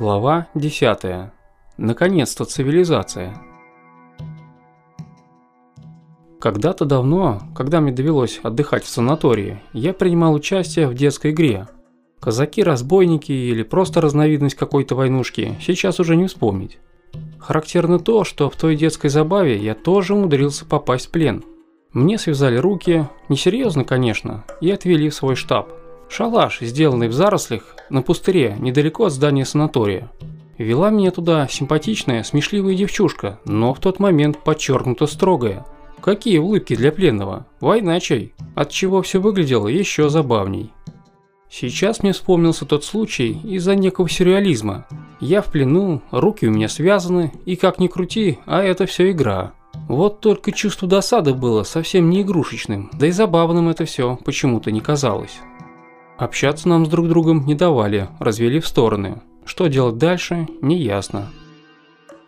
Глава 10. Наконец-то цивилизация. Когда-то давно, когда мне довелось отдыхать в санатории, я принимал участие в детской игре. Казаки-разбойники или просто разновидность какой-то войнушки, сейчас уже не вспомнить. Характерно то, что в той детской забаве я тоже умудрился попасть в плен. Мне связали руки, несерьезно, конечно, и отвели в свой штаб. Шалаш, сделанный в зарослях, на пустыре, недалеко от здания санатория. Вела меня туда симпатичная, смешливая девчушка, но в тот момент подчеркнуто строгая. Какие улыбки для пленного, война чай, от чего все выглядело еще забавней. Сейчас мне вспомнился тот случай из-за некого сюрреализма. Я в плену, руки у меня связаны, и как ни крути, а это все игра. Вот только чувство досады было совсем не игрушечным, да и забавным это все почему-то не казалось. Общаться нам с друг другом не давали, развели в стороны. Что делать дальше, не ясно.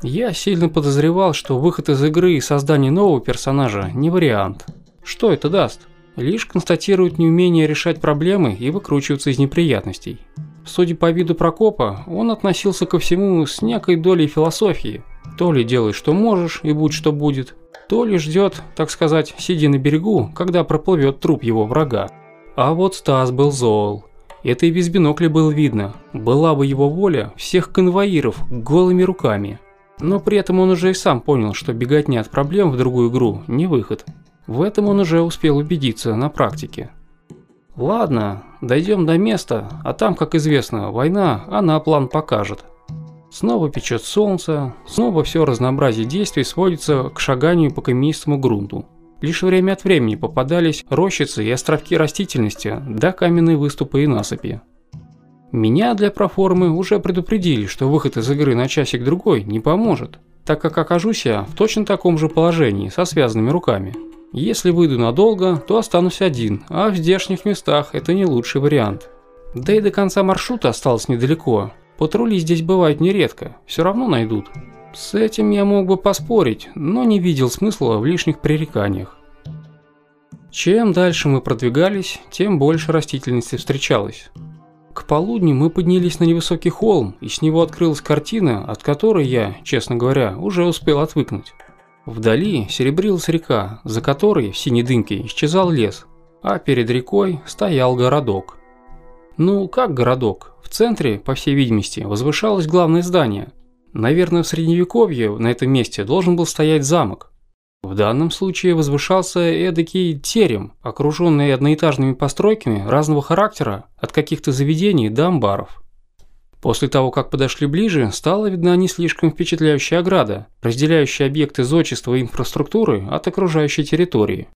Я сильно подозревал, что выход из игры и создание нового персонажа не вариант. Что это даст? Лишь констатирует неумение решать проблемы и выкручиваться из неприятностей. Судя по виду Прокопа, он относился ко всему с некой долей философии. То ли делай, что можешь, и будь, что будет, то ли ждет, так сказать, сидя на берегу, когда проплывет труп его врага. А вот Стас был зол. Это и без бинокля было видно. Была бы его воля, всех конвоиров голыми руками. Но при этом он уже и сам понял, что бегать не от проблем в другую игру не выход. В этом он уже успел убедиться на практике. Ладно, дойдем до места, а там, как известно, война, она план покажет. Снова печет солнце, снова все разнообразие действий сводится к шаганию по каменистому грунту. Лишь время от времени попадались рощицы и островки растительности, да каменные выступы и насыпи. Меня для проформы уже предупредили, что выход из игры на часик-другой не поможет, так как окажусь я в точно таком же положении, со связанными руками. Если выйду надолго, то останусь один, а в здешних местах это не лучший вариант. Да и до конца маршрута осталось недалеко. Патрули здесь бывают нередко, все равно найдут. С этим я мог бы поспорить, но не видел смысла в лишних пререканиях. Чем дальше мы продвигались, тем больше растительности встречалось. К полудню мы поднялись на невысокий холм, и с него открылась картина, от которой я, честно говоря, уже успел отвыкнуть. Вдали серебрилась река, за которой в синей дымке исчезал лес, а перед рекой стоял городок. Ну, как городок? В центре, по всей видимости, возвышалось главное здание – Наверное, в средневековье на этом месте должен был стоять замок. В данном случае возвышался эдакий терем, окруженный одноэтажными постройками разного характера от каких-то заведений до амбаров. После того, как подошли ближе, стала видна не слишком впечатляющая ограда, разделяющая объекты зодчества и инфраструктуры от окружающей территории.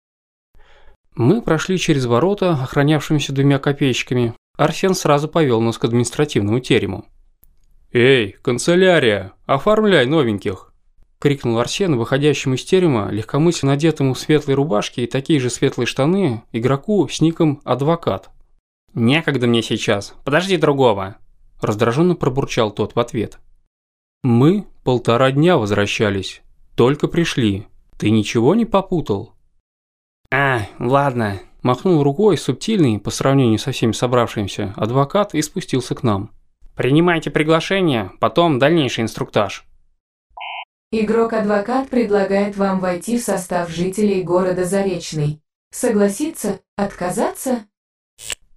Мы прошли через ворота, охранявшимися двумя копейщиками. Арсен сразу повел нас к административному терему. «Эй, канцелярия, оформляй новеньких!» – крикнул Арсен, выходящему из терема, легкомысленно одетому в светлой рубашке и такие же светлые штаны, игроку с ником «Адвокат». «Некогда мне сейчас, подожди другого!» – раздраженно пробурчал тот в ответ. «Мы полтора дня возвращались, только пришли. Ты ничего не попутал?» «А, ладно», – махнул рукой субтильный, по сравнению со всеми собравшимся, адвокат и спустился к нам. Принимайте приглашение, потом дальнейший инструктаж. Игрок-адвокат предлагает вам войти в состав жителей города Заречный. Согласиться? Отказаться?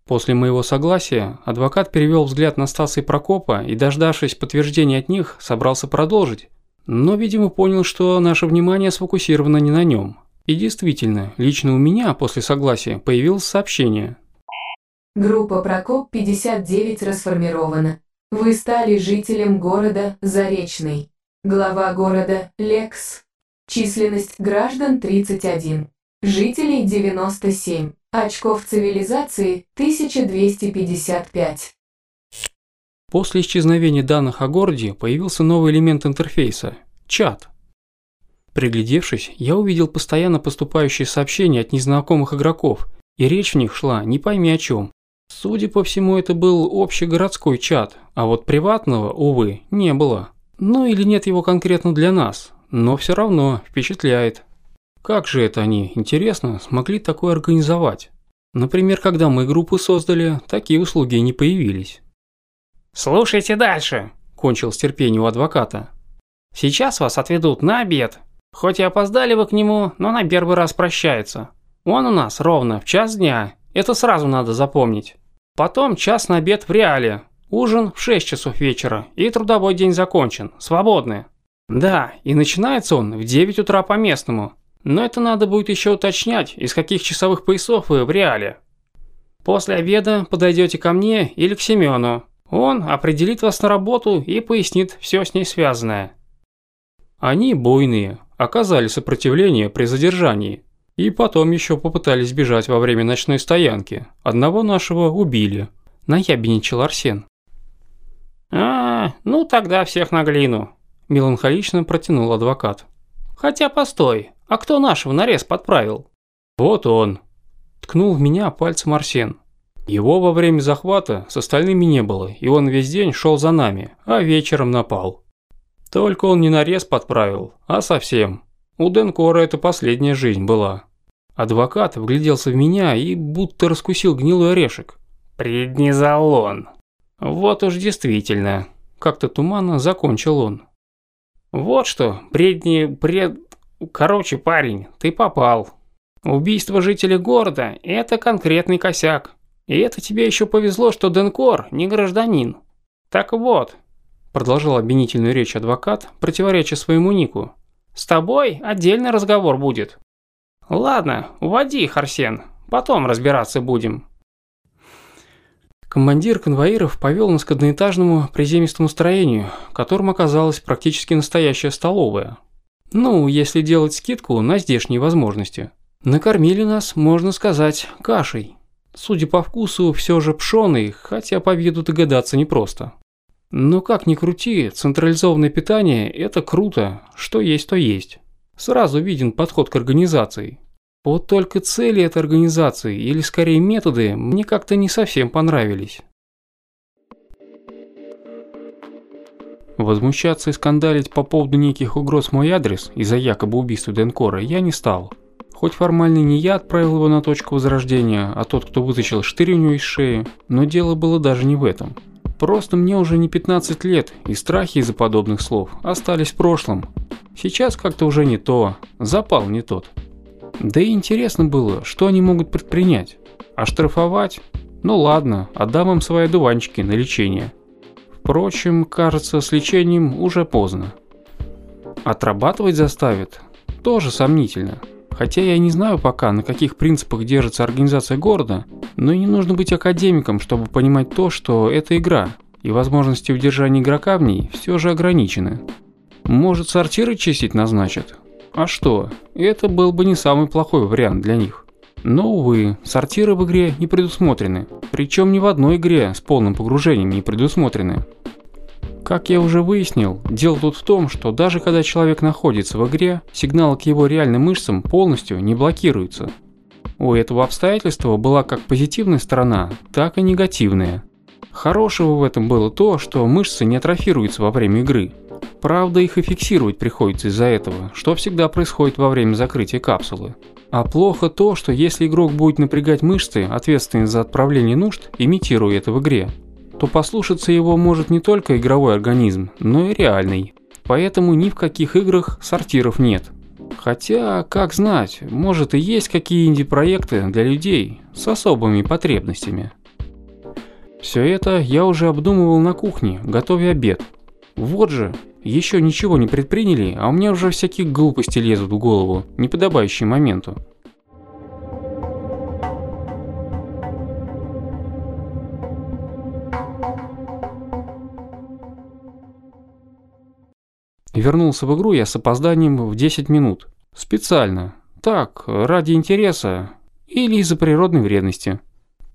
После моего согласия, адвокат перевел взгляд на Стаса и Прокопа и, дождавшись подтверждения от них, собрался продолжить. Но, видимо, понял, что наше внимание сфокусировано не на нем. И действительно, лично у меня после согласия появилось сообщение. Группа Прокоп 59 расформирована. Вы стали жителем города Заречный. Глава города Лекс. Численность граждан 31. Жителей 97. Очков цивилизации 1255. После исчезновения данных о городе появился новый элемент интерфейса – чат. Приглядевшись, я увидел постоянно поступающие сообщения от незнакомых игроков, и речь в них шла не пойми о чем. Судя по всему, это был общегородской чат, а вот приватного, увы, не было. Ну или нет его конкретно для нас, но все равно впечатляет. Как же это они, интересно, смогли такое организовать? Например, когда мы группу создали, такие услуги не появились. «Слушайте дальше», – кончил с терпением адвоката. «Сейчас вас отведут на обед. Хоть и опоздали вы к нему, но на первый раз прощается. Он у нас ровно в час дня, это сразу надо запомнить. Потом час на обед в реале, ужин в 6 часов вечера и трудовой день закончен, свободны. Да, и начинается он в 9 утра по местному. Но это надо будет еще уточнять, из каких часовых поясов вы в реале. После обеда подойдете ко мне или к Семену. Он определит вас на работу и пояснит все с ней связанное. Они буйные, оказали сопротивление при задержании. И потом еще попытались бежать во время ночной стоянки. Одного нашего убили. Наябеничал Арсен. «А, ну тогда всех на глину», – меланхолично протянул адвокат. «Хотя постой, а кто нашего нарез подправил?» «Вот он», – ткнул в меня пальцем Арсен. Его во время захвата с остальными не было, и он весь день шел за нами, а вечером напал. Только он не нарез подправил, а совсем. У Денкора это последняя жизнь была. Адвокат вгляделся в меня и будто раскусил гнилой орешек. «Преднизолон». «Вот уж действительно». Как-то туманно закончил он. «Вот что, предни... пред... Короче, парень, ты попал. Убийство жителей города – это конкретный косяк. И это тебе еще повезло, что Денкор не гражданин. Так вот», – продолжал обвинительную речь адвокат, противореча своему нику, – «с тобой отдельный разговор будет». «Ладно, уводи их, Арсен, потом разбираться будем». Командир конвоиров повел нас к одноэтажному приземистому строению, которым оказалась практически настоящая столовая. Ну, если делать скидку на здешние возможности. Накормили нас, можно сказать, кашей. Судя по вкусу, все же пшеный, хотя по виду догадаться непросто. Но как ни крути, централизованное питание – это круто, что есть, то есть. Сразу виден подход к организации. Вот только цели этой организации, или скорее методы, мне как-то не совсем понравились. Возмущаться и скандалить по поводу неких угроз в мой адрес из-за якобы убийства Денкора я не стал. Хоть формально не я отправил его на точку возрождения, а тот, кто вытащил штырь у него из шеи, но дело было даже не в этом. Просто мне уже не 15 лет, и страхи из-за подобных слов остались в прошлом. Сейчас как-то уже не то, запал не тот. Да и интересно было, что они могут предпринять. А штрафовать? Ну ладно, отдам им свои дуванчики на лечение. Впрочем, кажется, с лечением уже поздно. Отрабатывать заставит? Тоже сомнительно. Хотя я не знаю пока, на каких принципах держится организация города, но и не нужно быть академиком, чтобы понимать то, что это игра, и возможности удержания игрока в ней все же ограничены. Может, сортиры чистить назначат? А что, это был бы не самый плохой вариант для них. Но, увы, сортиры в игре не предусмотрены. Причем ни в одной игре с полным погружением не предусмотрены. Как я уже выяснил, дело тут в том, что даже когда человек находится в игре, сигналы к его реальным мышцам полностью не блокируются. У этого обстоятельства была как позитивная сторона, так и негативная. Хорошего в этом было то, что мышцы не атрофируются во время игры. Правда, их и фиксировать приходится из-за этого, что всегда происходит во время закрытия капсулы. А плохо то, что если игрок будет напрягать мышцы, ответственные за отправление нужд, имитируя это в игре, то послушаться его может не только игровой организм, но и реальный. Поэтому ни в каких играх сортиров нет. Хотя, как знать, может и есть какие инди-проекты для людей с особыми потребностями. Все это я уже обдумывал на кухне, готовя обед. Вот же, еще ничего не предприняли, а у меня уже всякие глупости лезут в голову, неподобающие моменту. вернулся в игру я с опозданием в 10 минут. Специально. Так, ради интереса или из-за природной вредности.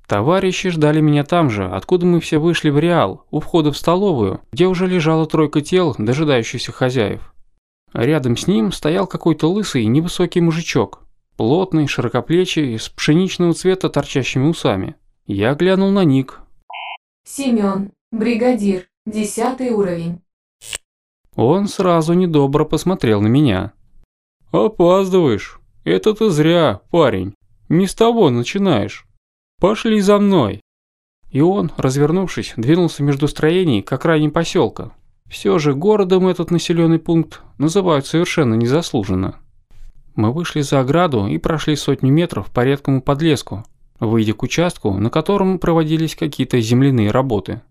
Товарищи ждали меня там же, откуда мы все вышли в Реал, у входа в столовую, где уже лежала тройка тел, дожидающихся хозяев. Рядом с ним стоял какой-то лысый невысокий мужичок, плотный, широкоплечий, с пшеничного цвета торчащими усами. Я глянул на ник. Семен бригадир, десятый уровень. Он сразу недобро посмотрел на меня. «Опаздываешь. Это ты зря, парень. Не с того начинаешь. Пошли за мной». И он, развернувшись, двинулся между строений к окраине поселка. Все же городом этот населенный пункт называют совершенно незаслуженно. Мы вышли за ограду и прошли сотню метров по редкому подлеску, выйдя к участку, на котором проводились какие-то земляные работы.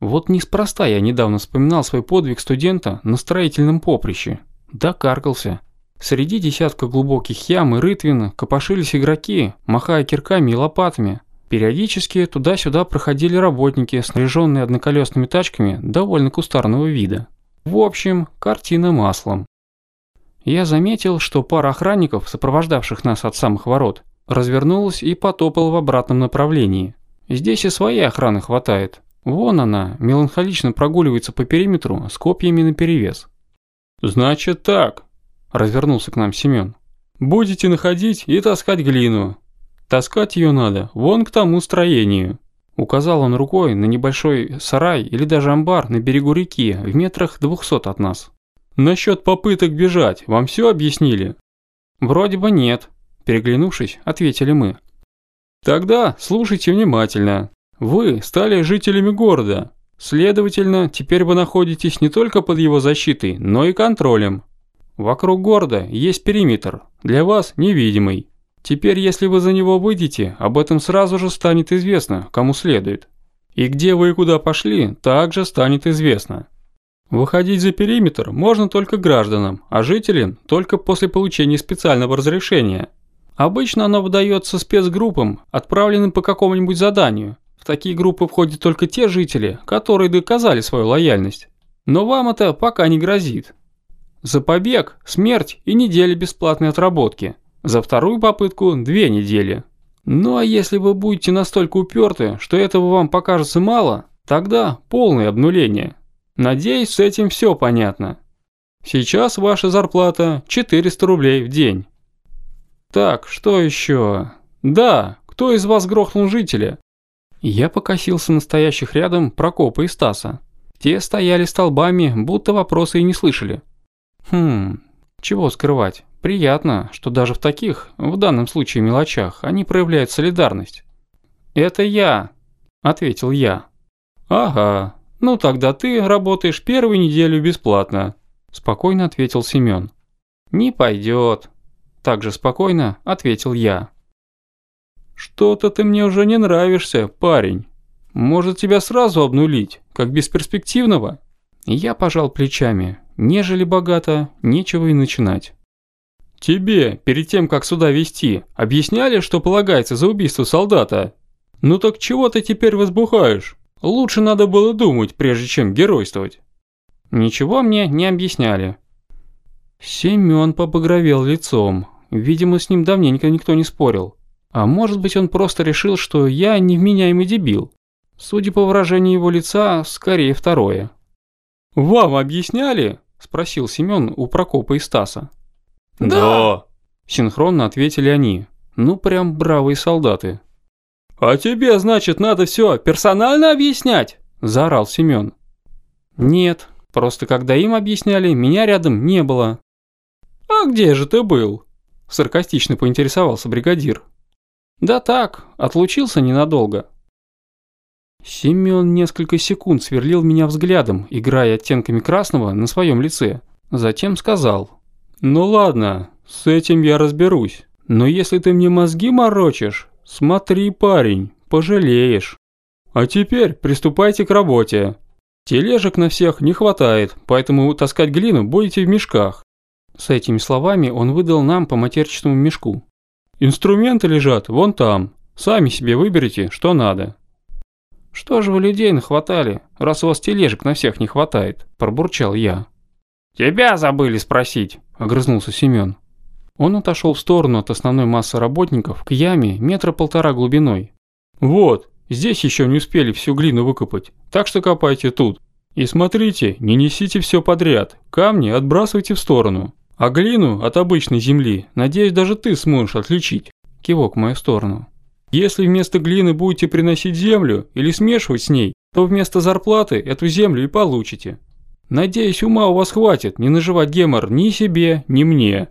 Вот неспроста я недавно вспоминал свой подвиг студента на строительном поприще. Докаркался. Среди десятка глубоких ям и рытвин копошились игроки, махая кирками и лопатами. Периодически туда-сюда проходили работники, снаряженные одноколесными тачками довольно кустарного вида. В общем, картина маслом. Я заметил, что пара охранников, сопровождавших нас от самых ворот, развернулась и потопала в обратном направлении. Здесь и своей охраны хватает, Вон она, меланхолично прогуливается по периметру с копьями наперевес. «Значит так», – развернулся к нам Семен. «Будете находить и таскать глину. Таскать ее надо вон к тому строению». Указал он рукой на небольшой сарай или даже амбар на берегу реки в метрах двухсот от нас. «Насчет попыток бежать, вам все объяснили?» «Вроде бы нет», – переглянувшись, ответили мы. «Тогда слушайте внимательно», вы стали жителями города. Следовательно, теперь вы находитесь не только под его защитой, но и контролем. Вокруг города есть периметр, для вас невидимый. Теперь, если вы за него выйдете, об этом сразу же станет известно, кому следует. И где вы и куда пошли, также станет известно. Выходить за периметр можно только гражданам, а жителям только после получения специального разрешения. Обычно оно выдается спецгруппам, отправленным по какому-нибудь заданию, такие группы входят только те жители, которые доказали свою лояльность. Но вам это пока не грозит. За побег – смерть и недели бесплатной отработки. За вторую попытку – две недели. Ну а если вы будете настолько уперты, что этого вам покажется мало, тогда полное обнуление. Надеюсь, с этим все понятно. Сейчас ваша зарплата 400 рублей в день. Так, что еще? Да, кто из вас грохнул жителя? Я покосился настоящих рядом Прокопа и Стаса. Те стояли столбами, будто вопросы и не слышали. Хм, чего скрывать. Приятно, что даже в таких, в данном случае мелочах, они проявляют солидарность. «Это я», — ответил я. «Ага, ну тогда ты работаешь первую неделю бесплатно», — спокойно ответил Семён. «Не пойдёт», — также спокойно ответил я. «Что-то ты мне уже не нравишься, парень. Может, тебя сразу обнулить, как бесперспективного?» Я пожал плечами. Нежели богато, нечего и начинать. «Тебе, перед тем, как сюда вести, объясняли, что полагается за убийство солдата? Ну так чего ты теперь возбухаешь? Лучше надо было думать, прежде чем геройствовать». Ничего мне не объясняли. Семён побагровел лицом. Видимо, с ним давненько никто не спорил. А может быть, он просто решил, что я невменяемый дебил. Судя по выражению его лица, скорее второе. «Вам объясняли?» – спросил Семен у Прокопа и Стаса. «Да!», да. – синхронно ответили они. Ну, прям бравые солдаты. «А тебе, значит, надо все персонально объяснять?» – заорал Семен. «Нет, просто когда им объясняли, меня рядом не было». «А где же ты был?» – саркастично поинтересовался бригадир. «Да так, отлучился ненадолго». Семён несколько секунд сверлил меня взглядом, играя оттенками красного на своем лице. Затем сказал. «Ну ладно, с этим я разберусь. Но если ты мне мозги морочишь, смотри, парень, пожалеешь. А теперь приступайте к работе. Тележек на всех не хватает, поэтому таскать глину будете в мешках». С этими словами он выдал нам по матерчатому мешку. Инструменты лежат вон там. Сами себе выберите, что надо». «Что же вы людей нахватали, раз у вас тележек на всех не хватает?» – пробурчал я. «Тебя забыли спросить», – огрызнулся Семен. Он отошел в сторону от основной массы работников к яме метра полтора глубиной. «Вот, здесь еще не успели всю глину выкопать, так что копайте тут. И смотрите, не несите все подряд, камни отбрасывайте в сторону. А глину от обычной земли, надеюсь, даже ты сможешь отличить. Кивок в мою сторону. Если вместо глины будете приносить землю или смешивать с ней, то вместо зарплаты эту землю и получите. Надеюсь, ума у вас хватит не наживать гемор ни себе, ни мне.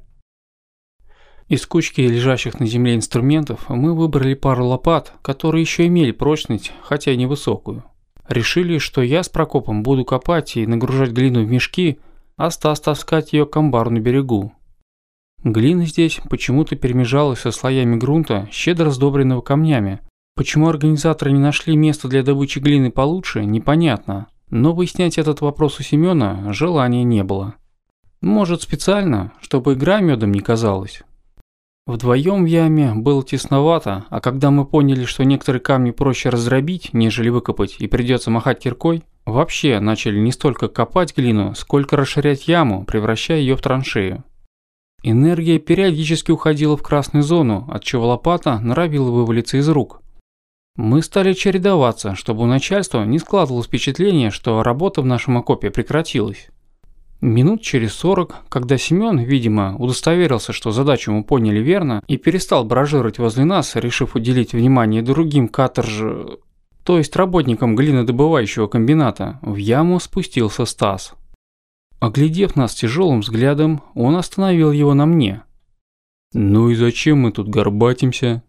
Из кучки лежащих на земле инструментов мы выбрали пару лопат, которые еще имели прочность, хотя и невысокую. Решили, что я с Прокопом буду копать и нагружать глину в мешки, а Стас таскать ее к амбару на берегу. Глина здесь почему-то перемежалась со слоями грунта, щедро сдобренного камнями. Почему организаторы не нашли место для добычи глины получше, непонятно. Но выяснять этот вопрос у Семёна желания не было. Может, специально, чтобы игра медом не казалась. Вдвоем в яме было тесновато, а когда мы поняли, что некоторые камни проще разробить, нежели выкопать, и придется махать киркой, Вообще начали не столько копать глину, сколько расширять яму, превращая ее в траншею. Энергия периодически уходила в красную зону, отчего лопата норовила вывалиться из рук. Мы стали чередоваться, чтобы у начальства не складывалось впечатление, что работа в нашем окопе прекратилась. Минут через сорок, когда Семён, видимо, удостоверился, что задачу мы поняли верно, и перестал баражировать возле нас, решив уделить внимание другим каторж то есть работником глинодобывающего комбината, в яму спустился Стас. Оглядев нас тяжелым взглядом, он остановил его на мне. «Ну и зачем мы тут горбатимся?»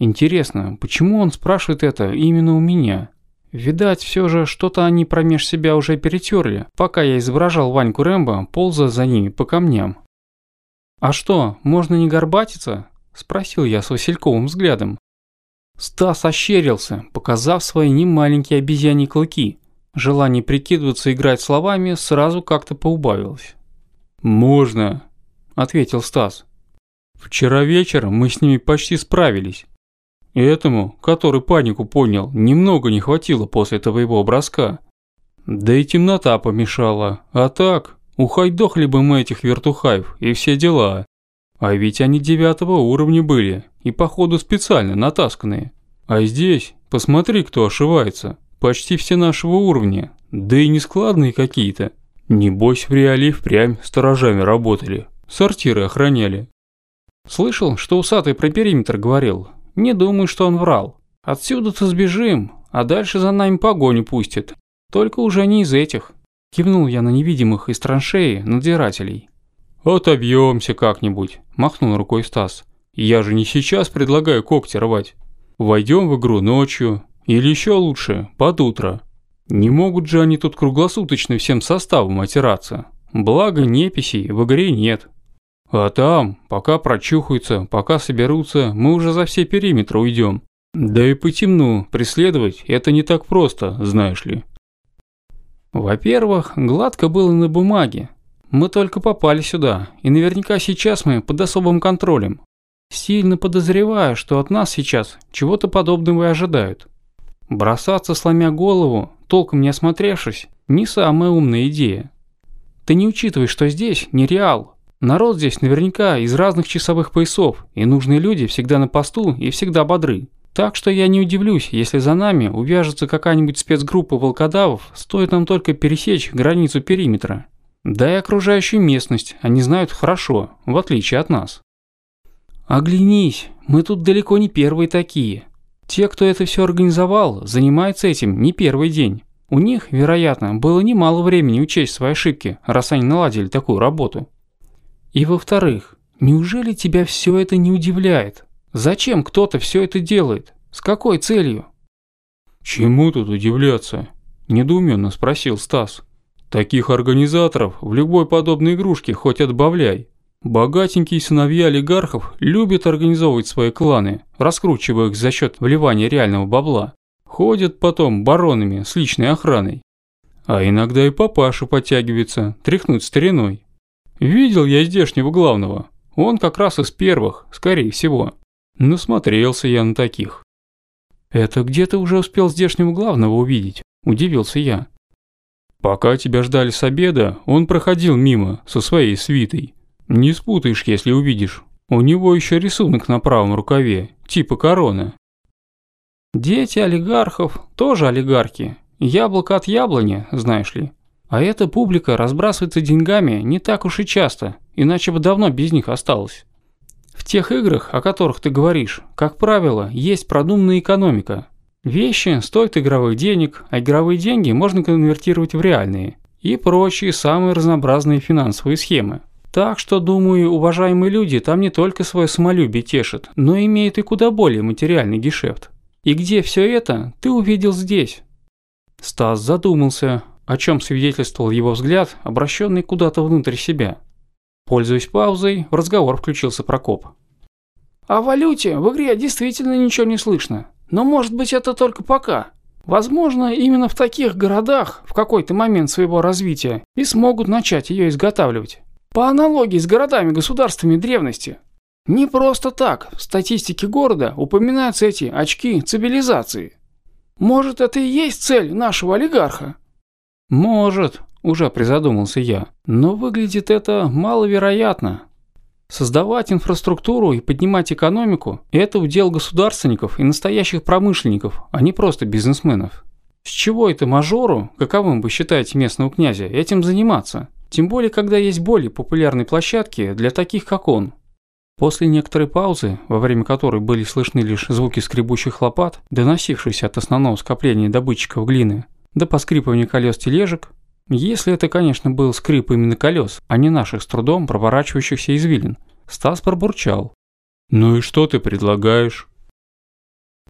«Интересно, почему он спрашивает это именно у меня?» Видать, все же что-то они промеж себя уже перетерли, пока я изображал Ваньку Рэмбо, ползая за ними по камням. «А что, можно не горбатиться?» – спросил я с Васильковым взглядом. Стас ощерился, показав свои немаленькие обезьяньи клыки. Желание прикидываться и играть словами сразу как-то поубавилось. «Можно», – ответил Стас. «Вчера вечером мы с ними почти справились. Этому, который панику понял, немного не хватило после твоего образка. Да и темнота помешала. А так, ухайдохли бы мы этих вертухаев и все дела». А ведь они девятого уровня были, и походу специально натасканные. А здесь, посмотри, кто ошивается. Почти все нашего уровня, да и нескладные какие-то. Небось, в реале впрямь сторожами работали, сортиры охраняли. Слышал, что усатый про периметр говорил. Не думаю, что он врал. Отсюда-то сбежим, а дальше за нами погоню пустят. Только уже не из этих. Кивнул я на невидимых из траншеи надзирателей. «Отобьемся как-нибудь», – махнул рукой Стас. «Я же не сейчас предлагаю когти рвать. Войдем в игру ночью, или еще лучше, под утро. Не могут же они тут круглосуточно всем составом отираться. Благо неписей в игре нет. А там, пока прочухаются, пока соберутся, мы уже за все периметры уйдем. Да и по темну преследовать это не так просто, знаешь ли. Во-первых, гладко было на бумаге, мы только попали сюда, и наверняка сейчас мы под особым контролем. Сильно подозреваю, что от нас сейчас чего-то подобного и ожидают. Бросаться, сломя голову, толком не осмотревшись, не самая умная идея. Ты не учитывай, что здесь не реал. Народ здесь наверняка из разных часовых поясов, и нужные люди всегда на посту и всегда бодры. Так что я не удивлюсь, если за нами увяжется какая-нибудь спецгруппа волкодавов, стоит нам только пересечь границу периметра. Да и окружающую местность они знают хорошо, в отличие от нас. Оглянись, мы тут далеко не первые такие. Те, кто это все организовал, занимаются этим не первый день. У них, вероятно, было немало времени учесть свои ошибки, раз они наладили такую работу. И во-вторых, неужели тебя все это не удивляет? Зачем кто-то все это делает? С какой целью? Чему тут удивляться? Недоуменно спросил Стас. Таких организаторов в любой подобной игрушке хоть отбавляй. Богатенькие сыновья олигархов любят организовывать свои кланы, раскручивая их за счет вливания реального бабла. Ходят потом баронами с личной охраной. А иногда и папаша подтягивается, тряхнуть стариной. Видел я здешнего главного, он как раз из первых, скорее всего. Насмотрелся я на таких. «Это где ты уже успел здешнего главного увидеть?» – удивился я. Пока тебя ждали с обеда, он проходил мимо со своей свитой. Не спутаешь, если увидишь. У него еще рисунок на правом рукаве, типа корона. Дети олигархов тоже олигархи. Яблоко от яблони, знаешь ли. А эта публика разбрасывается деньгами не так уж и часто, иначе бы давно без них осталось. В тех играх, о которых ты говоришь, как правило, есть продуманная экономика – Вещи стоят игровых денег, а игровые деньги можно конвертировать в реальные и прочие самые разнообразные финансовые схемы. Так что, думаю, уважаемые люди там не только свое самолюбие тешат, но имеют и куда более материальный гешефт. И где все это, ты увидел здесь. Стас задумался, о чем свидетельствовал его взгляд, обращенный куда-то внутрь себя. Пользуясь паузой, в разговор включился Прокоп. «О валюте в игре действительно ничего не слышно. Но может быть это только пока. Возможно, именно в таких городах в какой-то момент своего развития и смогут начать ее изготавливать. По аналогии с городами-государствами древности. Не просто так в статистике города упоминаются эти очки цивилизации. Может, это и есть цель нашего олигарха? Может, уже призадумался я, но выглядит это маловероятно. Создавать инфраструктуру и поднимать экономику – это удел государственников и настоящих промышленников, а не просто бизнесменов. С чего это мажору, каковым вы считаете местного князя, этим заниматься? Тем более, когда есть более популярные площадки для таких, как он. После некоторой паузы, во время которой были слышны лишь звуки скребущих лопат, доносившиеся от основного скопления добытчиков глины, до поскрипывания колес тележек, если это, конечно, был скрип именно колес, а не наших с трудом проворачивающихся извилин. Стас пробурчал. «Ну и что ты предлагаешь?»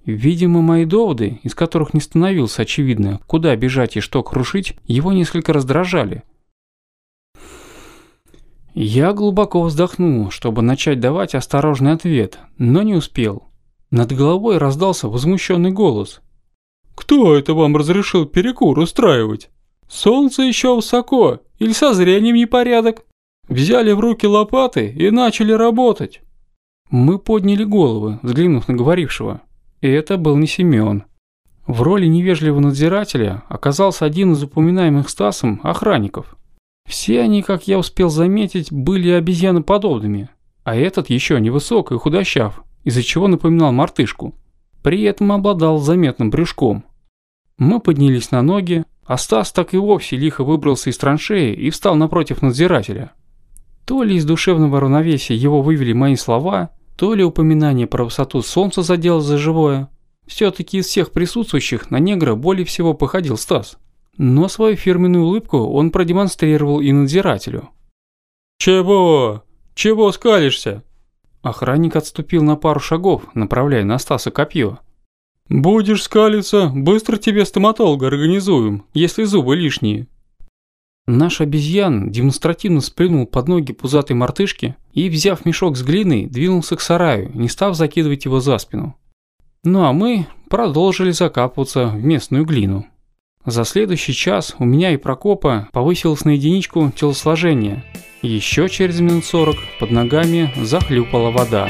Видимо, мои доводы, из которых не становилось очевидно, куда бежать и что крушить, его несколько раздражали. Я глубоко вздохнул, чтобы начать давать осторожный ответ, но не успел. Над головой раздался возмущенный голос. «Кто это вам разрешил перекур устраивать?» Солнце еще высоко, или со зрением непорядок. Взяли в руки лопаты и начали работать. Мы подняли головы, взглянув на говорившего. И это был не Семен. В роли невежливого надзирателя оказался один из упоминаемых Стасом охранников. Все они, как я успел заметить, были обезьяноподобными, а этот еще невысок и худощав, из-за чего напоминал мартышку. При этом обладал заметным брюшком. Мы поднялись на ноги, а Стас так и вовсе лихо выбрался из траншеи и встал напротив надзирателя. То ли из душевного равновесия его вывели мои слова, то ли упоминание про высоту солнца задело за живое. Все-таки из всех присутствующих на негра более всего походил Стас. Но свою фирменную улыбку он продемонстрировал и надзирателю. «Чего? Чего скалишься?» Охранник отступил на пару шагов, направляя на Стаса копье. «Будешь скалиться, быстро тебе стоматолога организуем, если зубы лишние». Наш обезьян демонстративно сплюнул под ноги пузатой мартышки и, взяв мешок с глиной, двинулся к сараю, не став закидывать его за спину. Ну а мы продолжили закапываться в местную глину. За следующий час у меня и Прокопа повысилось на единичку телосложение. Еще через минут сорок под ногами захлюпала вода.